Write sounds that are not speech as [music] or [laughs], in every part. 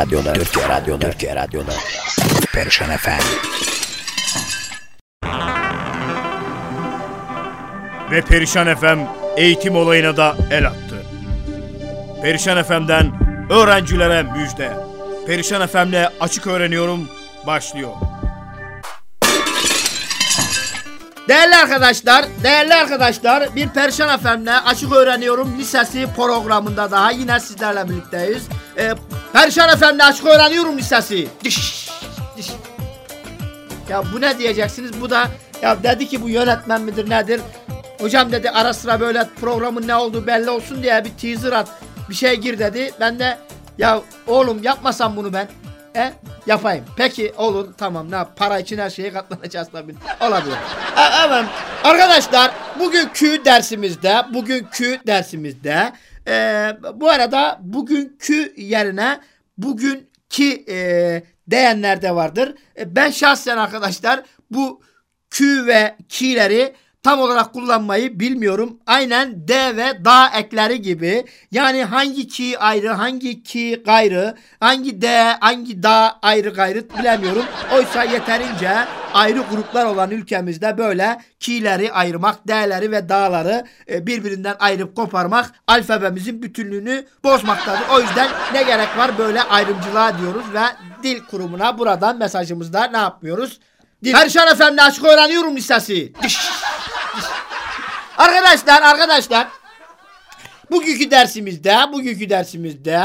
Radyo'da, Türkiye Radyo'da, Türkiye Radyo'da. Perişan Efendi. Ve Perişan Efem eğitim olayına da el attı. Perişan Efem'den öğrencilere müjde. Perişan Efem'le açık öğreniyorum başlıyor. Değerli arkadaşlar, değerli arkadaşlar bir Perşan FM'le Açık Öğreniyorum Lisesi programında daha yine sizlerle birlikteyiz. Ee, Perşan FM'le Açık Öğreniyorum Lisesi. Diş, diş. Ya bu ne diyeceksiniz? Bu da ya dedi ki bu yönetmen midir nedir? Hocam dedi ara sıra böyle programın ne olduğu belli olsun diye bir teaser at. Bir şey gir dedi. Ben de ya oğlum yapmasam bunu ben. E yapayım. Peki olur tamam ne yap? Para için her şeye katlanacağız tabii. Olabilir. E, evet. Arkadaşlar bugünkü dersimizde bugünkü dersimizde e, bu arada bugünkü yerine bugünkü e, diyenler de vardır. E, ben şahsen arkadaşlar bu kü ve ki'leri tam olarak kullanmayı bilmiyorum. Aynen D ve da ekleri gibi. Yani hangi ki ayrı, hangi ki gayrı, hangi D, hangi da ayrı gayrı bilemiyorum. Oysa yeterince ayrı gruplar olan ülkemizde böyle ki'leri ayırmak, D'leri ve da'ları e, birbirinden ayırıp koparmak alfabemizin bütünlüğünü bozmaktadır. O yüzden ne gerek var böyle ayrımcılığa diyoruz ve dil kurumuna buradan mesajımızda ne yapmıyoruz? Dil. Perşan Efendi açık öğreniyorum listesi. Arkadaşlar arkadaşlar bugünkü dersimizde bugünkü dersimizde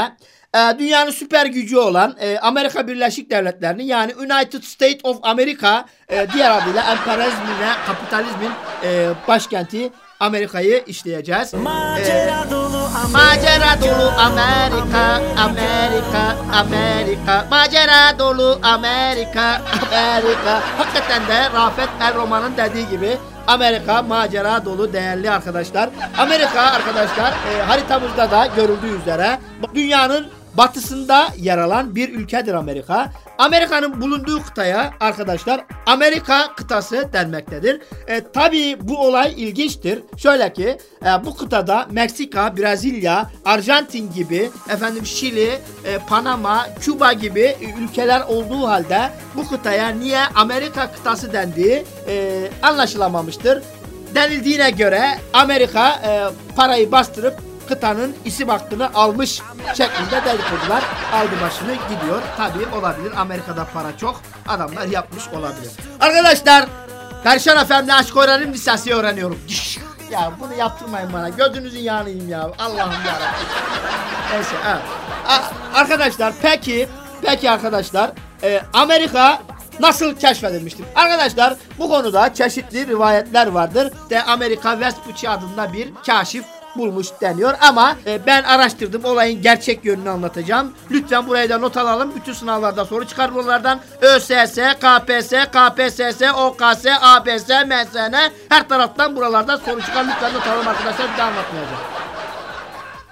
e, dünyanın süper gücü olan e, Amerika Birleşik Devletleri'nin yani United States of America e, diğer adıyla emperyalizmin ve kapitalizmin e, başkenti Amerika'yı işleyeceğiz. Macera dolu Macera dolu Amerika, Amerika, Amerika. Macera dolu Amerika, Amerika. Hakikaten de Rafet El Roman'ın dediği gibi Amerika macera dolu değerli arkadaşlar. Amerika arkadaşlar e, haritamızda da görüldüğü üzere dünyanın batısında yer alan bir ülkedir Amerika. Amerika'nın bulunduğu kıtaya arkadaşlar Amerika kıtası denmektedir. E, Tabi bu olay ilginçtir. Şöyle ki e, bu kıtada Meksika, Brezilya, Arjantin gibi efendim Şili, e, Panama, Küba gibi e, ülkeler olduğu halde bu kıtaya niye Amerika kıtası dendiği e, anlaşılamamıştır. Denildiğine göre Amerika e, parayı bastırıp kıtanın isim hakkını almış şeklinde dedikodular aldı başını gidiyor. Tabii olabilir. Amerika'da para çok. Adamlar yapmış olabilir. Arkadaşlar Perşan Efendi aşk öğrenim lisesi öğreniyorum. Ya bunu yaptırmayın bana. Gözünüzün yanıyım ya. Allah'ım yarabbim. Neyse evet. Arkadaşlar peki peki arkadaşlar e, Amerika nasıl keşfedilmiştir? Arkadaşlar bu konuda çeşitli rivayetler vardır. De Amerika Vespucci adında bir kaşif bulmuş deniyor ama e, ben araştırdım olayın gerçek yönünü anlatacağım. Lütfen buraya da not alalım. Bütün sınavlarda soru çıkar buralardan. ÖSS, KPSS, KPSS, OKS, ABS, MSN her taraftan buralardan soru çıkar. Lütfen not alalım arkadaşlar bir daha anlatmayacağım.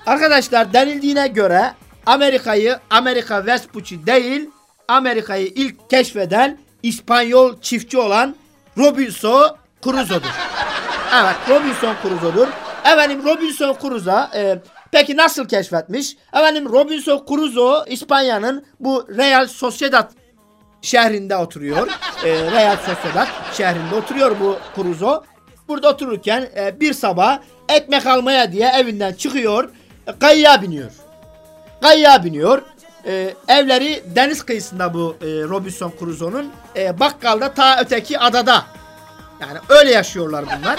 Arkadaşlar denildiğine göre Amerika'yı Amerika Vespucci değil Amerika'yı ilk keşfeden İspanyol çiftçi olan Robinson Crusoe'dur. Evet Robinson Crusoe'dur. Efendim Robinson Crusoe e, peki nasıl keşfetmiş? Efendim Robinson Crusoe İspanya'nın bu Real Sociedad şehrinde oturuyor. E, Real Sociedad şehrinde oturuyor bu Crusoe. Burada otururken e, bir sabah ekmek almaya diye evinden çıkıyor. E, kayığa biniyor. Kayığa biniyor. E, evleri deniz kıyısında bu e, Robinson Crusoe'nun. E, bakkalda ta öteki adada. Yani öyle yaşıyorlar bunlar.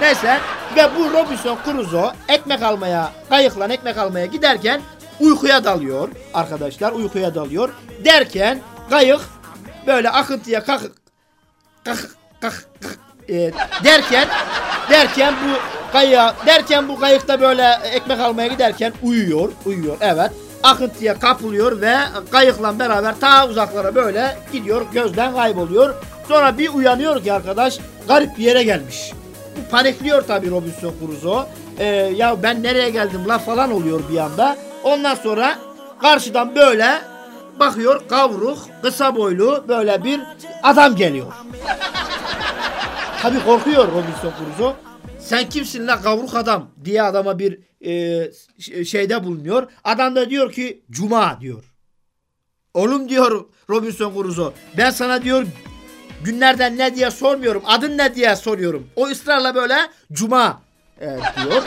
Neyse ve bu Robinson Crusoe ekmek almaya, kayıkla ekmek almaya giderken uykuya dalıyor arkadaşlar. Uykuya dalıyor. Derken kayık böyle akıntıya kalk kalk, kalk e, derken derken bu kayığa derken bu kayıkta böyle ekmek almaya giderken uyuyor. Uyuyor evet. Akıntıya kapılıyor ve kayıkla beraber ta uzaklara böyle gidiyor. Gözden kayboluyor. Sonra bir uyanıyor ki arkadaş garip bir yere gelmiş. Panikliyor tabii Robinson Crusoe. Ee, ya ben nereye geldim la falan oluyor bir anda. Ondan sonra karşıdan böyle bakıyor kavruk, kısa boylu böyle bir adam geliyor. [laughs] Tabii korkuyor Robinson Crusoe. Sen kimsin la kavruk adam diye adama bir e, şeyde bulunuyor. Adam da diyor ki Cuma diyor. Oğlum diyor Robinson Crusoe. Ben sana diyor günlerden ne diye sormuyorum. Adın ne diye soruyorum. O ısrarla böyle Cuma e, diyor.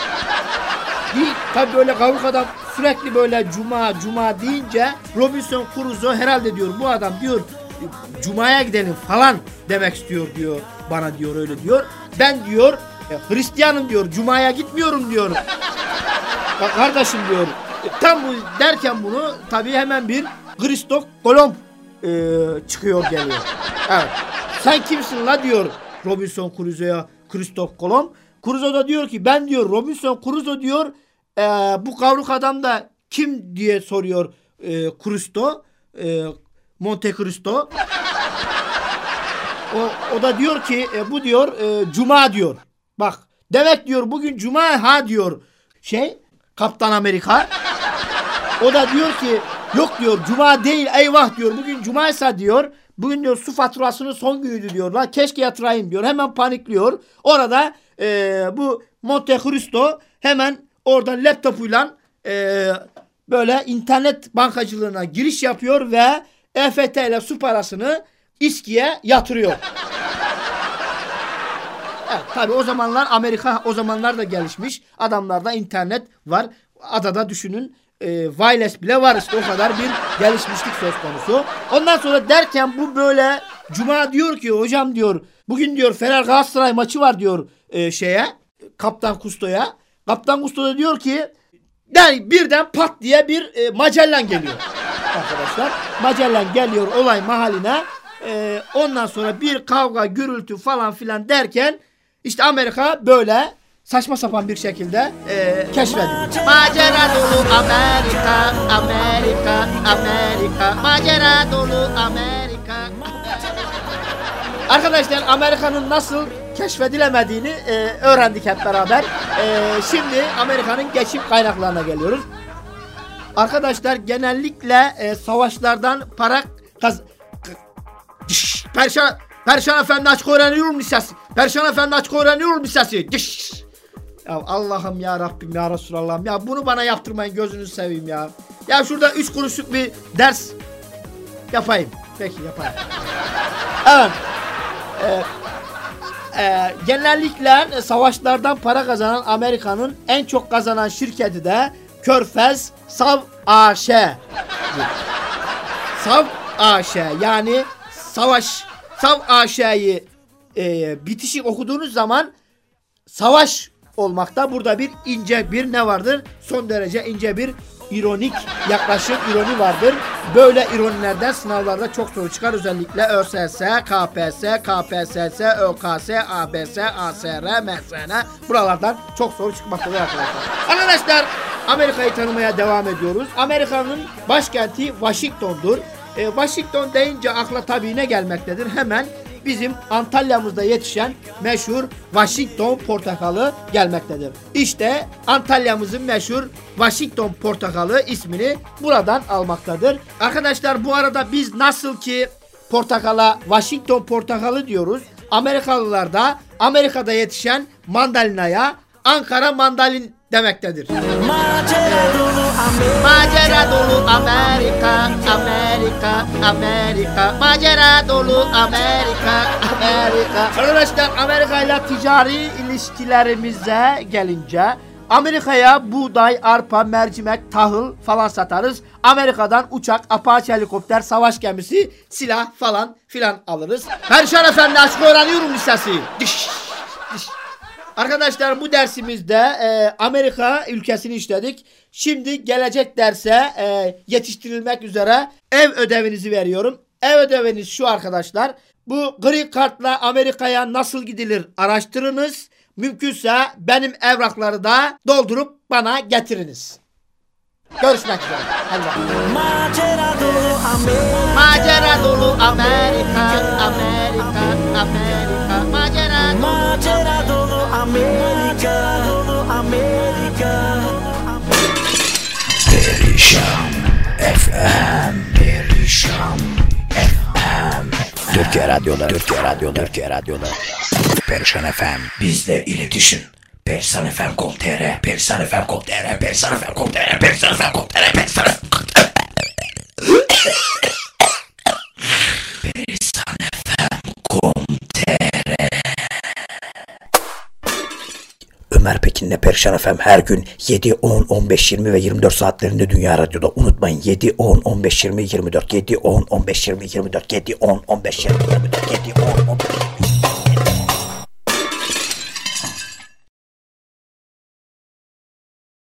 Bir, tabii böyle kavuk adam sürekli böyle Cuma Cuma deyince Robinson Crusoe herhalde diyor bu adam diyor Cuma'ya gidelim falan demek istiyor diyor. Bana diyor öyle diyor. Ben diyor e, Hristiyanım diyor. Cuma'ya gitmiyorum diyor. Bak kardeşim diyor. E, tam bu derken bunu tabii hemen bir Christoph Kolomb e, çıkıyor geliyor. Evet. Sen kimsin la diyor Robinson Crusoe'ya Christoph Kolomb. Crusoe da diyor ki ben diyor Robinson Crusoe diyor e, bu kavruk adam da kim diye soruyor e, Cristo e, Monte Cristo. O, o da diyor ki e, bu diyor e, Cuma diyor. Bak demek diyor bugün Cuma ha diyor şey Kaptan Amerika. O da diyor ki yok diyor Cuma değil eyvah diyor bugün Cumaysa diyor. Bugün diyor su faturasının son günüydü diyor. La keşke yatırayım diyor. Hemen panikliyor. Orada e, bu Monte Cristo hemen oradan laptopuyla e, böyle internet bankacılığına giriş yapıyor ve EFT ile su parasını İSKİ'ye yatırıyor. Evet, tabii o zamanlar Amerika o zamanlar da gelişmiş. Adamlarda internet var. Adada düşünün e, wireless bile var işte o kadar bir gelişmişlik söz konusu. Ondan sonra derken bu böyle Cuma diyor ki hocam diyor bugün diyor Fener Galatasaray maçı var diyor e, şeye Kaptan Kusto'ya. Kaptan Kusto da diyor ki yani birden pat diye bir e, Magellan geliyor [laughs] arkadaşlar. Magellan geliyor olay mahaline. E, ondan sonra bir kavga gürültü falan filan derken işte Amerika böyle saçma sapan bir şekilde e, keşfedildi. Macera dolu Amerika, Amerika, Amerika, macera dolu Amerika. [laughs] Arkadaşlar Amerika'nın nasıl keşfedilemediğini e, öğrendik hep beraber. E, şimdi Amerika'nın geçim kaynaklarına geliyoruz. Arkadaşlar genellikle e, savaşlardan para kaz... Perşan, Perşan Efendi açık öğreniyorum lisesi. Perşan Efendi açık öğreniyorum lisesi. Diş. Ya Allah'ım ya Rabbim ya Resulallah'ım ya bunu bana yaptırmayın gözünüzü seveyim ya. Ya şurada üç kuruşluk bir ders yapayım. Peki yapayım. [laughs] Evet. Ee, e, genellikle savaşlardan para kazanan Amerika'nın en çok kazanan şirketi de Körfez Sav AŞ. Sav AŞ yani savaş Sav AŞ'yi e, bitişik okuduğunuz zaman savaş olmakta. Burada bir ince bir ne vardır? Son derece ince bir ironik yaklaşım, ironi vardır. Böyle ironilerden sınavlarda çok soru çıkar. Özellikle ÖSS, KPSS, KPSS, ÖKS, ABS, ASR, MSN buralardan çok soru çıkmaktadır arkadaşlar. Arkadaşlar Amerika'yı tanımaya devam ediyoruz. Amerika'nın başkenti Washington'dur. E, Washington deyince akla tabii ne gelmektedir? Hemen bizim Antalya'mızda yetişen meşhur Washington portakalı gelmektedir. İşte Antalya'mızın meşhur Washington portakalı ismini buradan almaktadır. Arkadaşlar bu arada biz nasıl ki portakala Washington portakalı diyoruz. Amerikalılar da Amerika'da yetişen mandalinaya Ankara mandalin demektedir. Macera dolu Amerika. Macera dolu Amerika, Amerika, Amerika. Macera dolu Amerika, Amerika. Arkadaşlar Amerika ile ticari ilişkilerimize gelince Amerika'ya buğday, arpa, mercimek, tahıl falan satarız. Amerika'dan uçak, Apache helikopter, savaş gemisi, silah falan filan alırız. Perşan Efendi aşk öğreniyorum lisesi. Diş, diş. Arkadaşlar bu dersimizde e, Amerika ülkesini işledik. Şimdi gelecek derse e, yetiştirilmek üzere ev ödevinizi veriyorum. Ev ödeviniz şu arkadaşlar. Bu gri kartla Amerika'ya nasıl gidilir araştırınız. Mümkünse benim evrakları da doldurup bana getiriniz. Görüşmek üzere. Macera dolu Amerika. Macera dolu Amerika, Amerika, Amerika. Amerika. Amerika. Perişan FM Perişan FM Türkiye Radyoları Türkiye Radyoları Türkiye Radyoları Perişan FM Bizle iletişim Perişan FM Kom.tr Perişan FM Kom.tr Perişan FM Kom.tr Perişan FM Kom.tr Perişan FM Ömer Pekin'le Perişan FM her gün 7, 10, 15, 20 ve 24 saatlerinde Dünya Radyo'da. Unutmayın 7, 10, 15, 20, 24, 7, 10, 15, 20, 24, 7, 10, 15, 20, 24, 7, 10, 15,